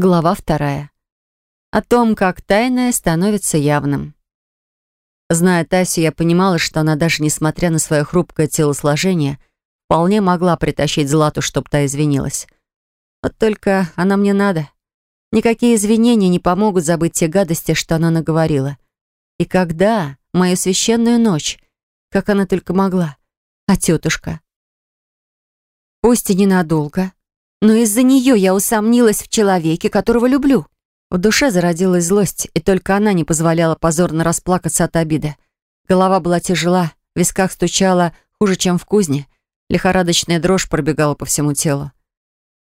Глава вторая. О том, как тайное становится явным. Зная Тасю, я понимала, что она даже несмотря на свое хрупкое телосложение, вполне могла притащить Злату, чтоб та извинилась. Вот только она мне надо. Никакие извинения не помогут забыть те гадости, что она наговорила. И когда, мою священную ночь, как она только могла. А тетушка? Пусть и ненадолго, но из-за нее я усомнилась в человеке, которого люблю. В душе зародилась злость, и только она не позволяла позорно расплакаться от обиды. Голова была тяжела, в висках стучала хуже, чем в кузне. Лихорадочная дрожь пробегала по всему телу.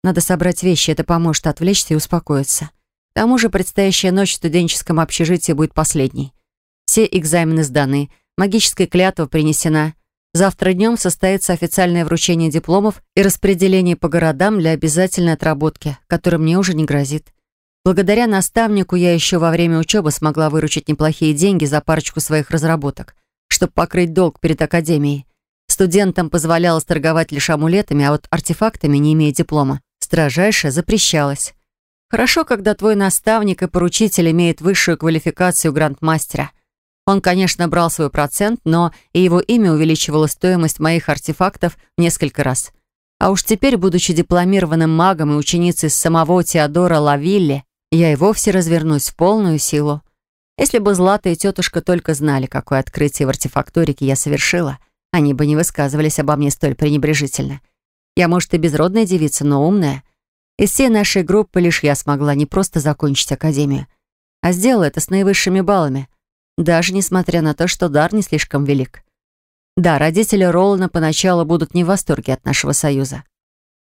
Надо собрать вещи, это поможет отвлечься и успокоиться. К тому же предстоящая ночь в студенческом общежитии будет последней. Все экзамены сданы, магическая клятва принесена. Завтра днем состоится официальное вручение дипломов и распределение по городам для обязательной отработки, которая мне уже не грозит. Благодаря наставнику я еще во время учебы смогла выручить неплохие деньги за парочку своих разработок, чтобы покрыть долг перед академией. Студентам позволялось торговать лишь амулетами, а вот артефактами, не имея диплома, строжайше запрещалось. Хорошо, когда твой наставник и поручитель имеет высшую квалификацию грандмастера – он, конечно, брал свой процент, но и его имя увеличивало стоимость моих артефактов несколько раз. А уж теперь, будучи дипломированным магом и ученицей самого Теодора Лавилли, я и вовсе развернусь в полную силу. Если бы Злата и тетушка только знали, какое открытие в артефакторике я совершила, они бы не высказывались обо мне столь пренебрежительно. Я, может, и безродная девица, но умная. Из всей нашей группы лишь я смогла не просто закончить академию, а сделала это с наивысшими баллами — даже несмотря на то, что дар не слишком велик. Да, родители Ролана поначалу будут не в восторге от нашего союза.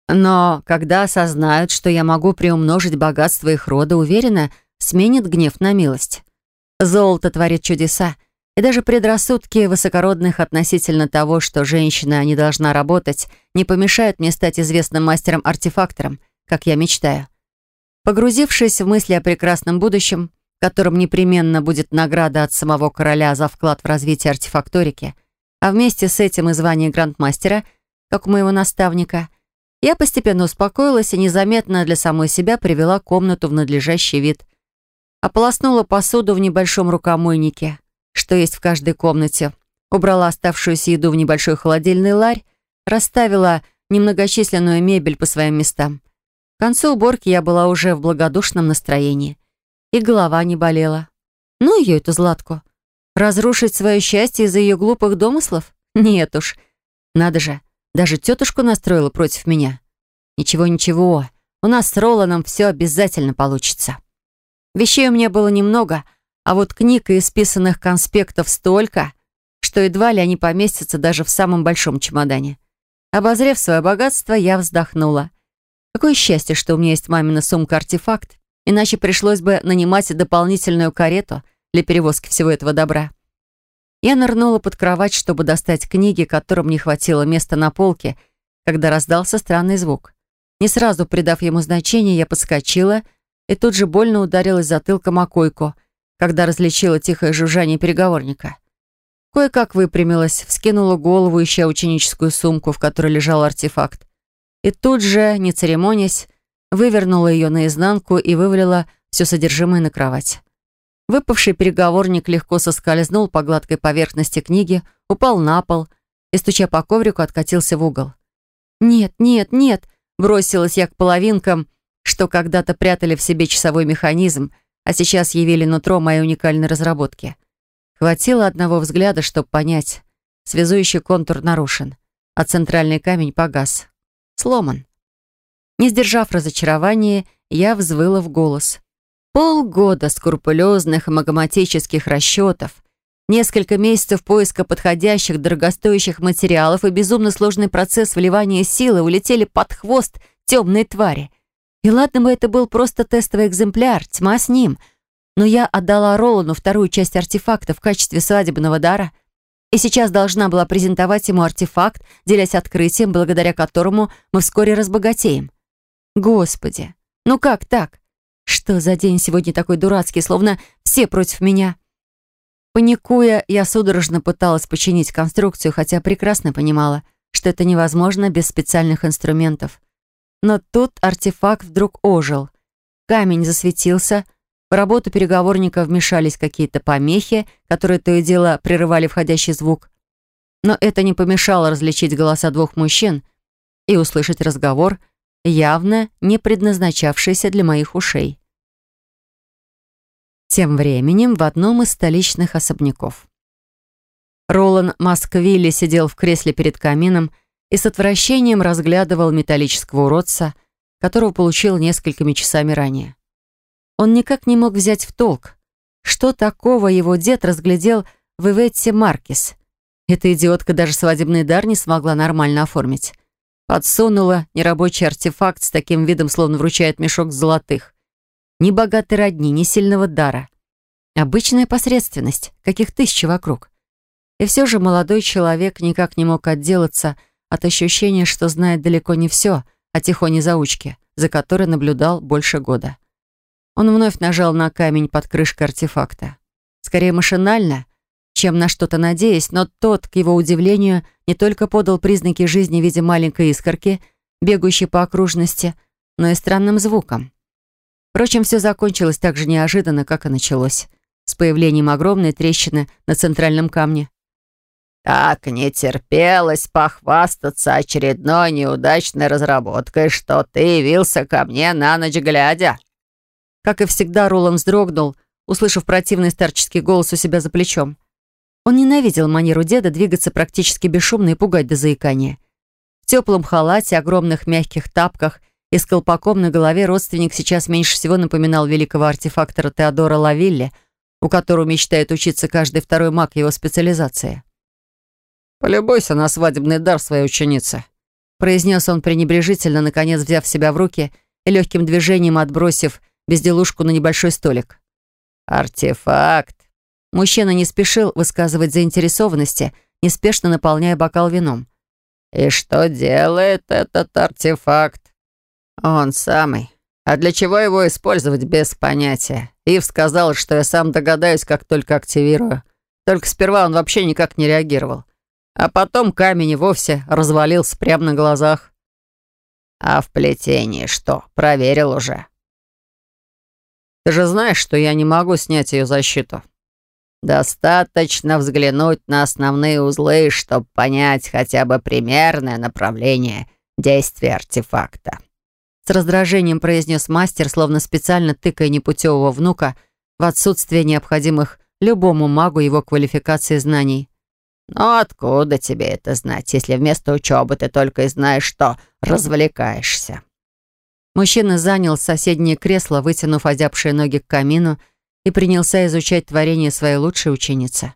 Но когда осознают, что я могу приумножить богатство их рода, уверенно сменит гнев на милость. Золото творит чудеса, и даже предрассудки высокородных относительно того, что женщина не должна работать, не помешают мне стать известным мастером-артефактором, как я мечтаю. Погрузившись в мысли о прекрасном будущем, которым непременно будет награда от самого короля за вклад в развитие артефакторики, а вместе с этим и звание грандмастера, как у моего наставника, я постепенно успокоилась и незаметно для самой себя привела комнату в надлежащий вид. Ополоснула посуду в небольшом рукомойнике, что есть в каждой комнате, убрала оставшуюся еду в небольшой холодильный ларь, расставила немногочисленную мебель по своим местам. К концу уборки я была уже в благодушном настроении и голова не болела. Ну ее эту Златку. Разрушить свое счастье из-за ее глупых домыслов? Нет уж. Надо же, даже тетушку настроила против меня. Ничего-ничего, у нас с Роланом все обязательно получится. Вещей у меня было немного, а вот книг и исписанных конспектов столько, что едва ли они поместятся даже в самом большом чемодане. Обозрев свое богатство, я вздохнула. Какое счастье, что у меня есть мамина сумка-артефакт, Иначе пришлось бы нанимать дополнительную карету для перевозки всего этого добра. Я нырнула под кровать, чтобы достать книги, которым не хватило места на полке, когда раздался странный звук. Не сразу придав ему значение, я подскочила и тут же больно ударилась затылком о койку, когда различила тихое жужжание переговорника. Кое-как выпрямилась, вскинула голову, ища ученическую сумку, в которой лежал артефакт. И тут же, не церемонясь, вывернула ее наизнанку и вывалила все содержимое на кровать. Выпавший переговорник легко соскользнул по гладкой поверхности книги, упал на пол и, стуча по коврику, откатился в угол. «Нет, нет, нет!» Бросилась я к половинкам, что когда-то прятали в себе часовой механизм, а сейчас явили нутро моей уникальной разработки. Хватило одного взгляда, чтобы понять. Связующий контур нарушен, а центральный камень погас. Сломан. Не сдержав разочарования, я взвыла в голос. Полгода скрупулезных магматических расчетов, несколько месяцев поиска подходящих дорогостоящих материалов и безумно сложный процесс вливания силы улетели под хвост темной твари. И ладно бы это был просто тестовый экземпляр, тьма с ним, но я отдала Ролану вторую часть артефакта в качестве свадебного дара и сейчас должна была презентовать ему артефакт, делясь открытием, благодаря которому мы вскоре разбогатеем. Господи, ну как так? Что за день сегодня такой дурацкий, словно все против меня? Паникуя, я судорожно пыталась починить конструкцию, хотя прекрасно понимала, что это невозможно без специальных инструментов. Но тут артефакт вдруг ожил. камень засветился, в работу переговорника вмешались какие-то помехи, которые то и дело прерывали входящий звук. Но это не помешало различить голоса двух мужчин и услышать разговор, явно не предназначавшийся для моих ушей. Тем временем в одном из столичных особняков. Ролан Масквилли сидел в кресле перед камином и с отвращением разглядывал металлического уродца, которого получил несколькими часами ранее. Он никак не мог взять в толк, что такого его дед разглядел в Иветте Маркис. Эта идиотка даже свадебный дар не смогла нормально оформить. Подсунула нерабочий артефакт с таким видом, словно вручает мешок золотых. Ни богатой родни, ни сильного дара. Обычная посредственность, каких тысячи вокруг. И все же молодой человек никак не мог отделаться от ощущения, что знает далеко не все о тихоне заучке, за которой наблюдал больше года. Он вновь нажал на камень под крышкой артефакта. Скорее машинально, чем на что-то надеясь, но тот, к его удивлению, не только подал признаки жизни в виде маленькой искорки, бегущей по окружности, но и странным звуком. Впрочем, все закончилось так же неожиданно, как и началось, с появлением огромной трещины на центральном камне. Так не терпелось похвастаться очередной неудачной разработкой, что ты явился ко мне на ночь глядя». Как и всегда, Роланд вздрогнул, услышав противный старческий голос у себя за плечом. Он ненавидел манеру деда двигаться практически бесшумно и пугать до заикания. В теплом халате, огромных мягких тапках и с колпаком на голове родственник сейчас меньше всего напоминал великого артефактора Теодора Лавилли, у которого мечтает учиться каждый второй маг его специализации. «Полюбуйся на свадебный дар своей ученицы», произнес он пренебрежительно, наконец взяв себя в руки и легким движением отбросив безделушку на небольшой столик. «Артефакт!» Мужчина не спешил высказывать заинтересованности, неспешно наполняя бокал вином. «И что делает этот артефакт?» «Он самый. А для чего его использовать, без понятия. Ив сказал, что я сам догадаюсь, как только активирую. Только сперва он вообще никак не реагировал. А потом камень вовсе развалился прямо на глазах. А в плетении что, проверил уже? Ты же знаешь, что я не могу снять ее защиту. Достаточно взглянуть на основные узлы, чтобы понять хотя бы примерное направление действия артефакта. С раздражением произнес мастер, словно специально тыкая непутевого внука в отсутствие необходимых любому магу его квалификации знаний. «Но откуда тебе это знать, если вместо учебы ты только и знаешь, что развлекаешься?» Мужчина занял соседнее кресло, вытянув озябшие ноги к камину, и принялся изучать творение своей лучшей ученицы.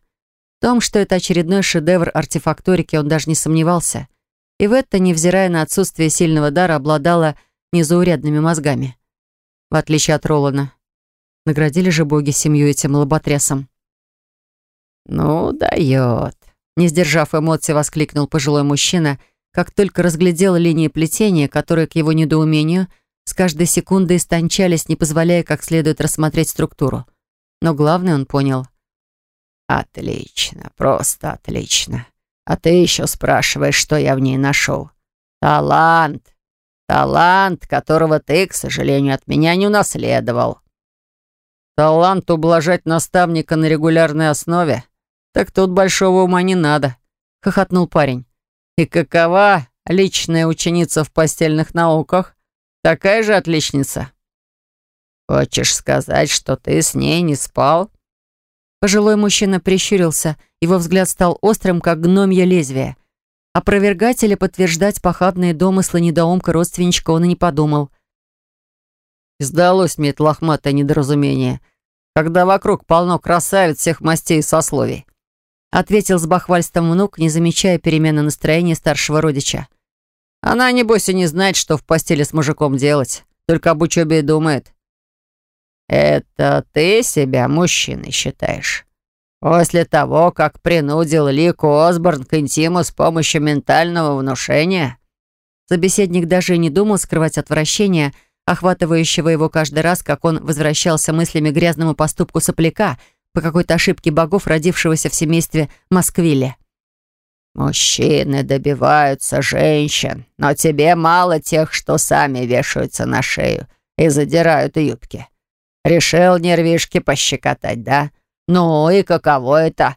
В том, что это очередной шедевр артефакторики, он даже не сомневался. И в это, невзирая на отсутствие сильного дара, обладала незаурядными мозгами. В отличие от Ролана. Наградили же боги семью этим лоботрясом. «Ну, дает», не сдержав эмоций, воскликнул пожилой мужчина, как только разглядел линии плетения, которые, к его недоумению, с каждой секундой истончались, не позволяя как следует рассмотреть структуру. Но главное он понял. «Отлично, просто отлично. А ты еще спрашиваешь, что я в ней нашел. Талант. Талант, которого ты, к сожалению, от меня не унаследовал». «Талант ублажать наставника на регулярной основе?» «Так тут большого ума не надо», — хохотнул парень. «И какова личная ученица в постельных науках? Такая же отличница?» «Хочешь сказать, что ты с ней не спал?» Пожилой мужчина прищурился, его взгляд стал острым, как гномье лезвие. Опровергать или подтверждать похабные домыслы недоумка родственничка он и не подумал. «Сдалось мне это лохматое недоразумение, когда вокруг полно красавиц всех мастей и сословий ответил с бахвальством внук, не замечая перемены настроения старшего родича. «Она, небось, и не знает, что в постели с мужиком делать, только об учебе и думает». «Это ты себя мужчиной считаешь? После того, как принудил Лику Осборн к интиму с помощью ментального внушения?» Собеседник даже и не думал скрывать отвращение, охватывающего его каждый раз, как он возвращался мыслями к грязному поступку сопляка — по какой-то ошибке богов, родившегося в семействе Москвилля. «Мужчины добиваются женщин, но тебе мало тех, что сами вешаются на шею и задирают юбки. Решил нервишки пощекотать, да? Ну и каково это?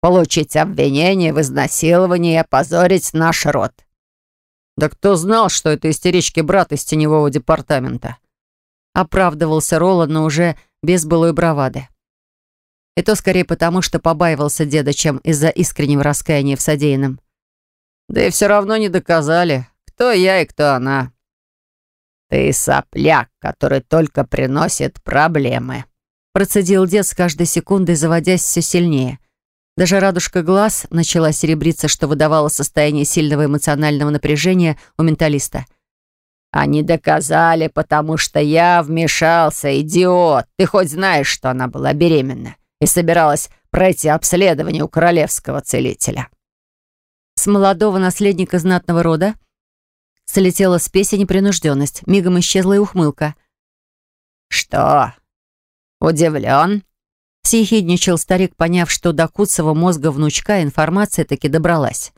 Получить обвинение в изнасиловании и опозорить наш род. Да кто знал, что это истерички брат из теневого департамента? Оправдывался Роланд, но уже без былой бравады. И то скорее потому, что побаивался деда, чем из-за искреннего раскаяния в содеянном. Да и все равно не доказали, кто я и кто она. «Ты сопляк, который только приносит проблемы», процедил дед с каждой секундой, заводясь все сильнее. Даже радужка глаз начала серебриться, что выдавало состояние сильного эмоционального напряжения у менталиста. «Они доказали, потому что я вмешался, идиот. Ты хоть знаешь, что она была беременна и собиралась пройти обследование у королевского целителя?» С молодого наследника знатного рода Слетела спесь и непринужденность. Мигом исчезла и ухмылка. «Что? Удивлен?» Съехидничал старик, поняв, что до куцого мозга внучка информация таки добралась.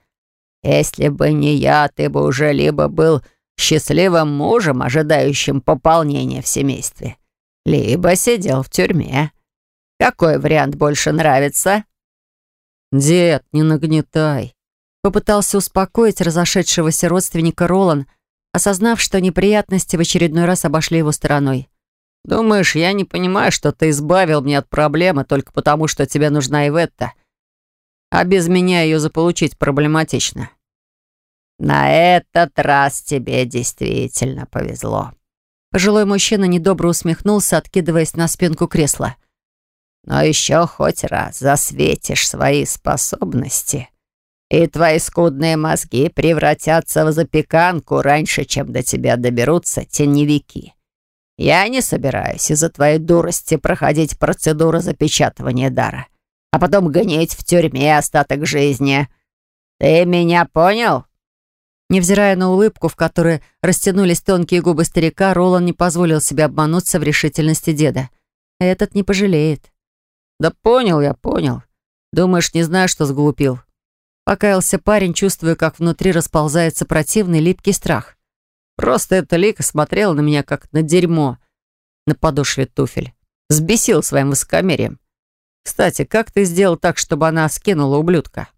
«Если бы не я, ты бы уже либо был счастливым мужем, ожидающим пополнения в семействе, либо сидел в тюрьме. Какой вариант больше нравится?» «Дед, не нагнетай», Попытался успокоить разошедшегося родственника Ролан, осознав, что неприятности в очередной раз обошли его стороной. «Думаешь, я не понимаю, что ты избавил меня от проблемы только потому, что тебе нужна Иветта, а без меня ее заполучить проблематично?» «На этот раз тебе действительно повезло». Пожилой мужчина недобро усмехнулся, откидываясь на спинку кресла. «Но еще хоть раз засветишь свои способности, и твои скудные мозги превратятся в запеканку раньше, чем до тебя доберутся теневики. Я не собираюсь из-за твоей дурости проходить процедуру запечатывания дара, а потом гнить в тюрьме остаток жизни. Ты меня понял?» Невзирая на улыбку, в которой растянулись тонкие губы старика, Ролан не позволил себе обмануться в решительности деда. Этот не пожалеет. «Да понял я, понял. Думаешь, не знаю, что сглупил?» Покаялся парень, чувствуя, как внутри расползается противный липкий страх. Просто эта Лика смотрела на меня, как на дерьмо на подошве туфель. Сбесил своим высокомерием. Кстати, как ты сделал так, чтобы она скинула ублюдка?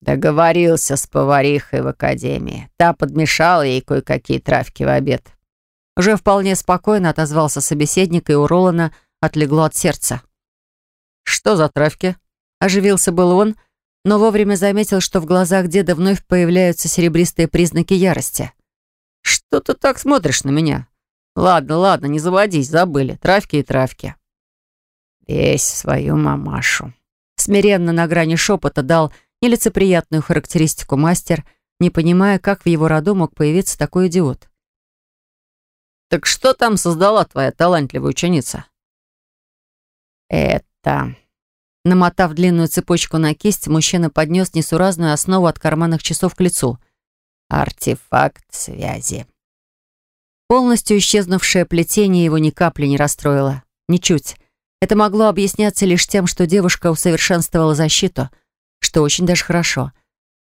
Договорился с поварихой в академии. Та подмешала ей кое-какие травки в обед. Уже вполне спокойно отозвался собеседник, и у Ролана отлегло от сердца. «Что за травки?» Оживился был он, — но вовремя заметил, что в глазах деда вновь появляются серебристые признаки ярости. «Что ты так смотришь на меня? Ладно, ладно, не заводись, забыли. Травки и травки». «Весь свою мамашу». Смиренно на грани шепота дал нелицеприятную характеристику мастер, не понимая, как в его роду мог появиться такой идиот. «Так что там создала твоя талантливая ученица?» «Это...» Намотав длинную цепочку на кисть, мужчина поднес несуразную основу от карманных часов к лицу. «Артефакт связи». Полностью исчезнувшее плетение его ни капли не расстроило. Ничуть. Это могло объясняться лишь тем, что девушка усовершенствовала защиту, что очень даже хорошо.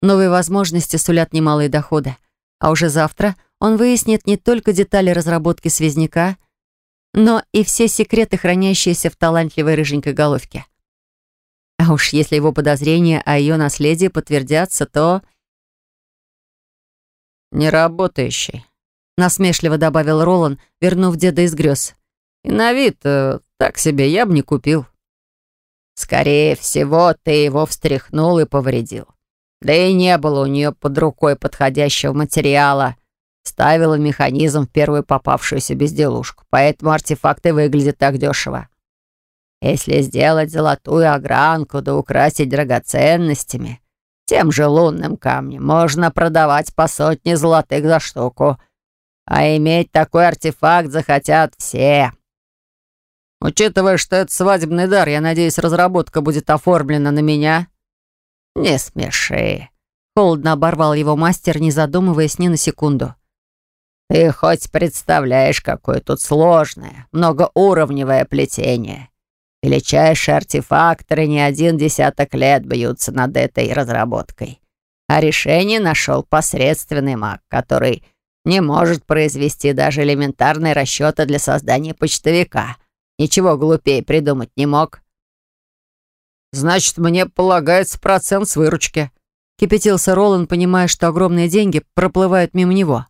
Новые возможности сулят немалые доходы. А уже завтра он выяснит не только детали разработки связняка, но и все секреты, хранящиеся в талантливой рыженькой головке. А уж если его подозрения о ее наследии подтвердятся, то... «Неработающий», — насмешливо добавил Ролан, вернув деда из грез. «И на вид э, так себе я бы не купил». «Скорее всего, ты его встряхнул и повредил. Да и не было у нее под рукой подходящего материала. Ставила механизм в первую попавшуюся безделушку, поэтому артефакты выглядят так дешево. Если сделать золотую огранку да украсить драгоценностями, тем же лунным камнем можно продавать по сотне золотых за штуку. А иметь такой артефакт захотят все. Учитывая, что это свадебный дар, я надеюсь, разработка будет оформлена на меня? Не смеши. Холодно оборвал его мастер, не задумываясь ни на секунду. Ты хоть представляешь, какое тут сложное, многоуровневое плетение. Величайшие артефакторы не один десяток лет бьются над этой разработкой. А решение нашел посредственный маг, который не может произвести даже элементарные расчеты для создания почтовика. Ничего глупее придумать не мог». «Значит, мне полагается процент с выручки», — кипятился Ролан, понимая, что огромные деньги проплывают мимо него.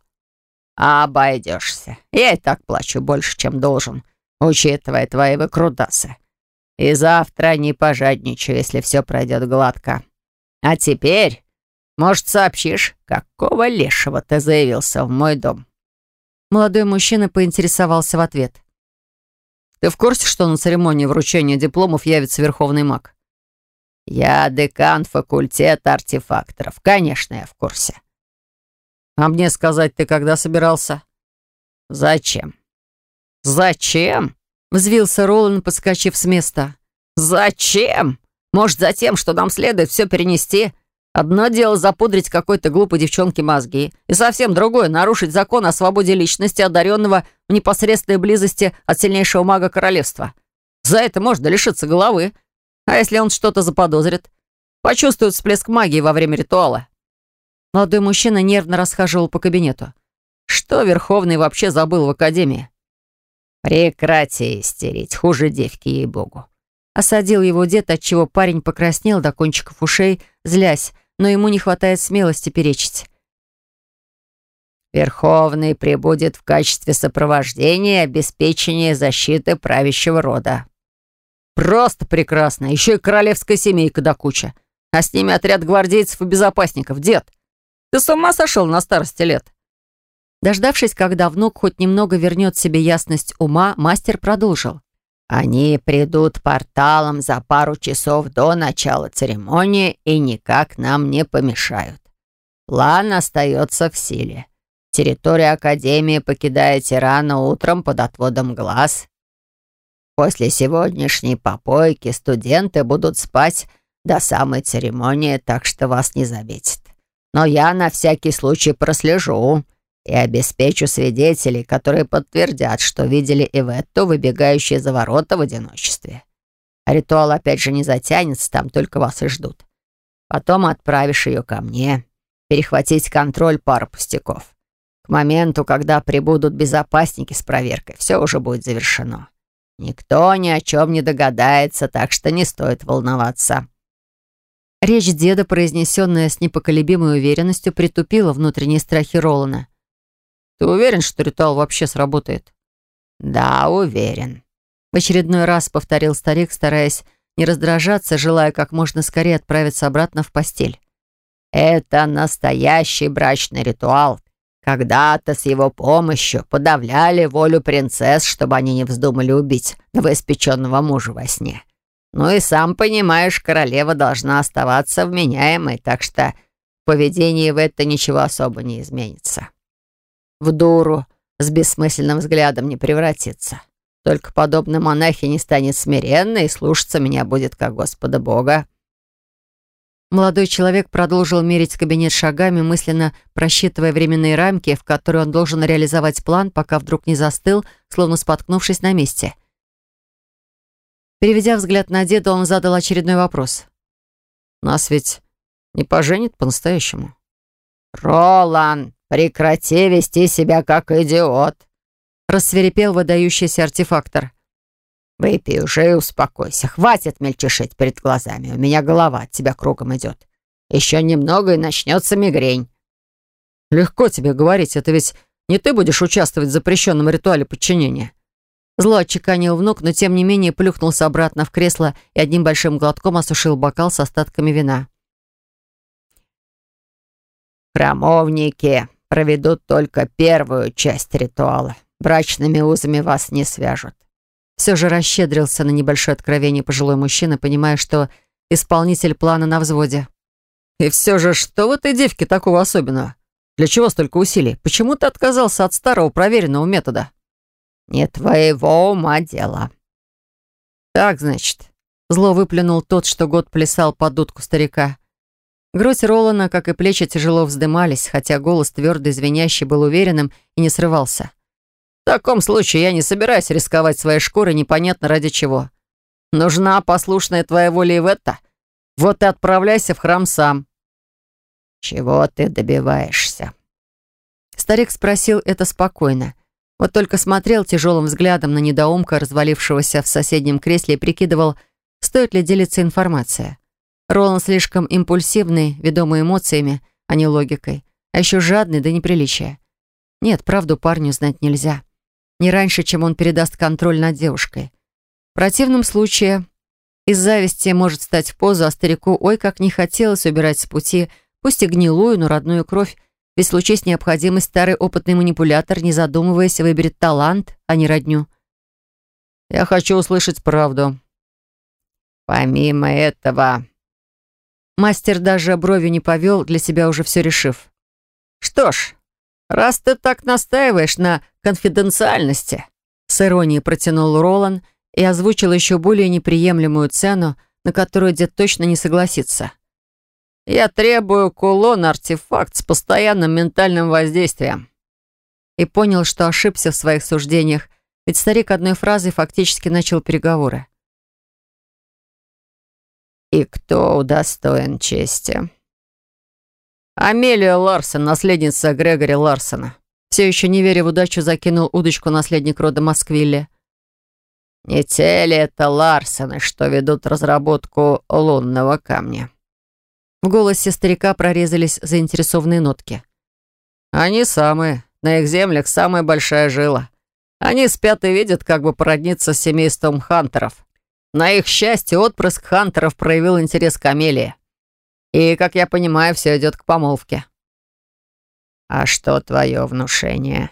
«Обойдешься. Я и так плачу больше, чем должен, учитывая твои выкрутасы. И завтра не пожадничаю, если все пройдет гладко. А теперь, может, сообщишь, какого лешего ты заявился в мой дом?» Молодой мужчина поинтересовался в ответ. «Ты в курсе, что на церемонии вручения дипломов явится верховный маг?» «Я декан факультета артефакторов. Конечно, я в курсе». «А мне сказать ты когда собирался?» «Зачем?» «Зачем?» Взвился Ролан, подскочив с места. «Зачем? Может, за тем, что нам следует все перенести? Одно дело запудрить какой-то глупой девчонке мозги, и совсем другое — нарушить закон о свободе личности, одаренного в непосредственной близости от сильнейшего мага королевства. За это можно лишиться головы. А если он что-то заподозрит? Почувствует всплеск магии во время ритуала». Молодой мужчина нервно расхаживал по кабинету. Что Верховный вообще забыл в академии? «Прекрати истерить, хуже девки, ей-богу!» Осадил его дед, отчего парень покраснел до кончиков ушей, злясь, но ему не хватает смелости перечить. «Верховный прибудет в качестве сопровождения и обеспечения защиты правящего рода». «Просто прекрасно! Еще и королевская семейка до куча. А с ними отряд гвардейцев и безопасников. Дед, ты с ума сошел на старости лет?» Дождавшись, когда внук хоть немного вернет себе ясность ума, мастер продолжил. «Они придут порталом за пару часов до начала церемонии и никак нам не помешают. План остается в силе. Территорию Академии покидаете рано утром под отводом глаз. После сегодняшней попойки студенты будут спать до самой церемонии, так что вас не заметят. Но я на всякий случай прослежу, и обеспечу свидетелей, которые подтвердят, что видели Иветто, выбегающие за ворота в одиночестве. ритуал опять же не затянется, там только вас и ждут. Потом отправишь ее ко мне, перехватить контроль пары пустяков. К моменту, когда прибудут безопасники с проверкой, все уже будет завершено. Никто ни о чем не догадается, так что не стоит волноваться». Речь деда, произнесенная с непоколебимой уверенностью, притупила внутренние страхи Ролана. Ты уверен, что ритуал вообще сработает? Да, уверен. В очередной раз повторил старик, стараясь не раздражаться, желая как можно скорее отправиться обратно в постель. Это настоящий брачный ритуал. Когда-то с его помощью подавляли волю принцесс, чтобы они не вздумали убить новоиспеченного мужа во сне. Ну и сам понимаешь, королева должна оставаться вменяемой, так что в поведении в это ничего особо не изменится в дуру с бессмысленным взглядом не превратится. Только подобно монахи не станет смиренно и слушаться меня будет как Господа Бога». Молодой человек продолжил мерить кабинет шагами, мысленно просчитывая временные рамки, в которые он должен реализовать план, пока вдруг не застыл, словно споткнувшись на месте. Переведя взгляд на деда, он задал очередной вопрос. «Нас ведь не поженит по-настоящему?» «Ролан!» «Прекрати вести себя как идиот!» Рассверепел выдающийся артефактор. «Выпей уже и успокойся. Хватит мельчешить перед глазами. У меня голова от тебя кругом идет. Еще немного и начнется мигрень». «Легко тебе говорить. Это ведь не ты будешь участвовать в запрещенном ритуале подчинения». Зло отчеканил внук, но тем не менее плюхнулся обратно в кресло и одним большим глотком осушил бокал с остатками вина. «Храмовники!» Проведут только первую часть ритуала. Брачными узами вас не свяжут». Все же расщедрился на небольшое откровение пожилой мужчина, понимая, что исполнитель плана на взводе. «И все же, что в этой девке такого особенного? Для чего столько усилий? Почему ты отказался от старого проверенного метода?» «Не твоего ума дело». «Так, значит». Зло выплюнул тот, что год плясал под дудку старика. Грудь Ролана, как и плечи, тяжело вздымались, хотя голос твердый, звенящий, был уверенным и не срывался. «В таком случае я не собираюсь рисковать своей шкурой непонятно ради чего. Нужна послушная твоя воля и в это. Вот и отправляйся в храм сам». «Чего ты добиваешься?» Старик спросил это спокойно. Вот только смотрел тяжелым взглядом на недоумка, развалившегося в соседнем кресле, и прикидывал, стоит ли делиться информацией. Роланд слишком импульсивный, ведомый эмоциями, а не логикой, а еще жадный до неприличия. Нет, правду парню знать нельзя. Не раньше, чем он передаст контроль над девушкой. В противном случае из зависти может стать в позу, а старику ой как не хотелось убирать с пути, пусть и гнилую, но родную кровь, ведь случись необходимость, старый опытный манипулятор, не задумываясь, выберет талант, а не родню. «Я хочу услышать правду». «Помимо этого...» Мастер даже бровью не повел, для себя уже все решив. «Что ж, раз ты так настаиваешь на конфиденциальности...» С иронией протянул Ролан и озвучил еще более неприемлемую цену, на которую дед точно не согласится. Я требую кулон-артефакт с постоянным ментальным воздействием». И понял, что ошибся в своих суждениях, ведь старик одной фразой фактически начал переговоры. «И кто удостоен чести?» «Амелия Ларсон, наследница Грегори Ларсона». Все еще не веря в удачу, закинул удочку наследник рода Москвилля. «Не те ли это Ларсоны, что ведут разработку лунного камня?» В голосе старика прорезались заинтересованные нотки. «Они самые. На их землях самая большая жила. Они спят и видят, как бы породниться с семейством Хантеров. На их счастье, отпрыск Хантеров проявил интерес к Амелии. И, как я понимаю, все идет к помолвке». «А что твое внушение?»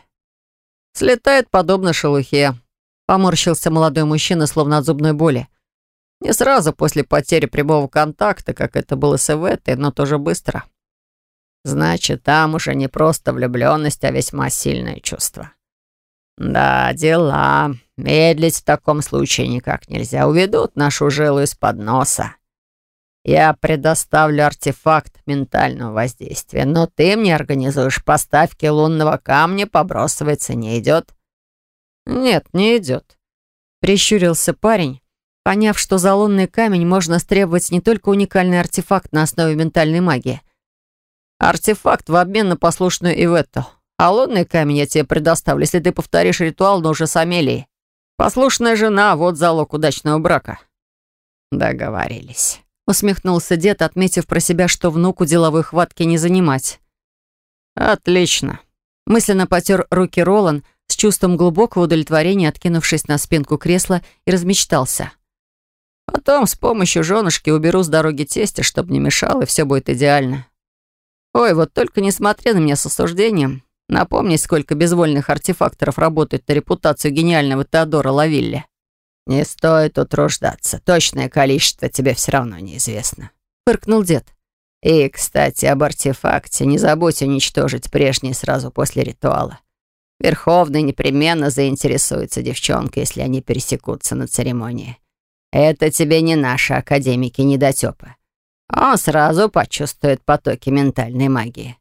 «Слетает подобно шелухе», — поморщился молодой мужчина, словно от зубной боли. Не сразу после потери прямого контакта, как это было с Эветой, но тоже быстро. Значит, там уже не просто влюбленность, а весьма сильное чувство. Да, дела. Медлить в таком случае никак нельзя. Уведут нашу жилу из-под носа. Я предоставлю артефакт ментального воздействия, но ты мне организуешь поставки лунного камня по бросовой цене. Идет? Нет, не идет. Прищурился парень, поняв, что за лунный камень можно стребовать не только уникальный артефакт на основе ментальной магии. Артефакт в обмен на послушную Иветту. А лунный камень я тебе предоставлю, если ты повторишь ритуал, но уже с Амелией. Послушная жена — вот залог удачного брака». «Договорились», — усмехнулся дед, отметив про себя, что внуку деловой хватки не занимать. «Отлично», — мысленно потер руки Ролан, с чувством глубокого удовлетворения, откинувшись на спинку кресла, и размечтался. Потом с помощью женушки уберу с дороги тестя, чтобы не мешал, и все будет идеально. Ой, вот только не смотри на меня с осуждением. Напомни, сколько безвольных артефакторов работает на репутацию гениального Теодора Лавилли. «Не стоит утруждаться. Точное количество тебе все равно неизвестно», — фыркнул дед. «И, кстати, об артефакте не забудь уничтожить прежний сразу после ритуала. Верховный непременно заинтересуется девчонкой, если они пересекутся на церемонии. Это тебе не наши академики недотёпы. Он сразу почувствует потоки ментальной магии.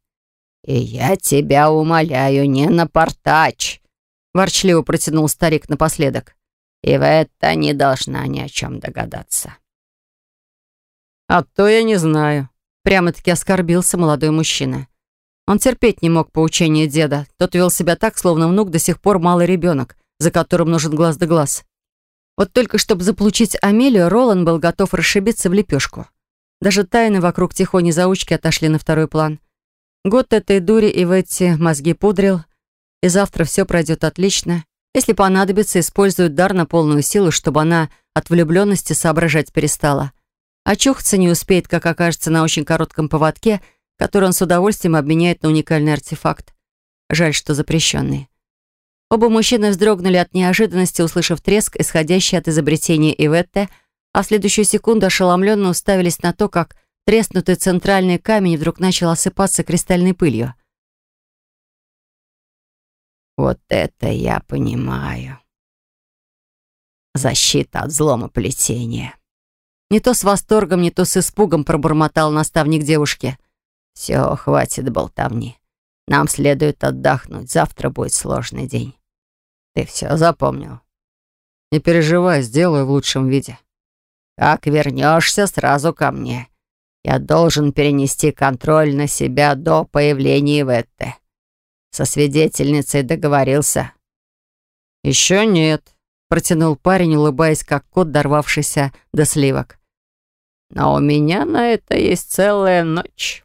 И я тебя умоляю, не напортачь, ворчливо протянул старик напоследок. И в это не должна ни о чем догадаться. А то я не знаю. Прямо-таки оскорбился молодой мужчина. Он терпеть не мог поучения деда. Тот вел себя так, словно внук до сих пор малый ребенок, за которым нужен глаз да глаз. Вот только чтобы заполучить Амелию, Ролан был готов расшибиться в лепешку. Даже тайны вокруг тихоней заучки отошли на второй план. Год этой дури и в эти мозги пудрил, и завтра все пройдет отлично. Если понадобится, используют дар на полную силу, чтобы она от влюбленности соображать перестала. Очухаться не успеет, как окажется на очень коротком поводке, который он с удовольствием обменяет на уникальный артефакт. Жаль, что запрещенный. Оба мужчины вздрогнули от неожиданности, услышав треск, исходящий от изобретения Иветте, а в следующую секунду ошеломленно уставились на то, как треснутый центральный камень вдруг начал осыпаться кристальной пылью. «Вот это я понимаю. Защита от взлома плетения». Не то с восторгом, не то с испугом пробормотал наставник девушки. «Все, хватит болтовни. Нам следует отдохнуть. Завтра будет сложный день». Ты все запомнил? Не переживай, сделаю в лучшем виде. Как вернешься, сразу ко мне. Я должен перенести контроль на себя до появления Ветты. со свидетельницей договорился?» «Еще нет», — протянул парень, улыбаясь, как кот, дорвавшийся до сливок. «Но у меня на это есть целая ночь».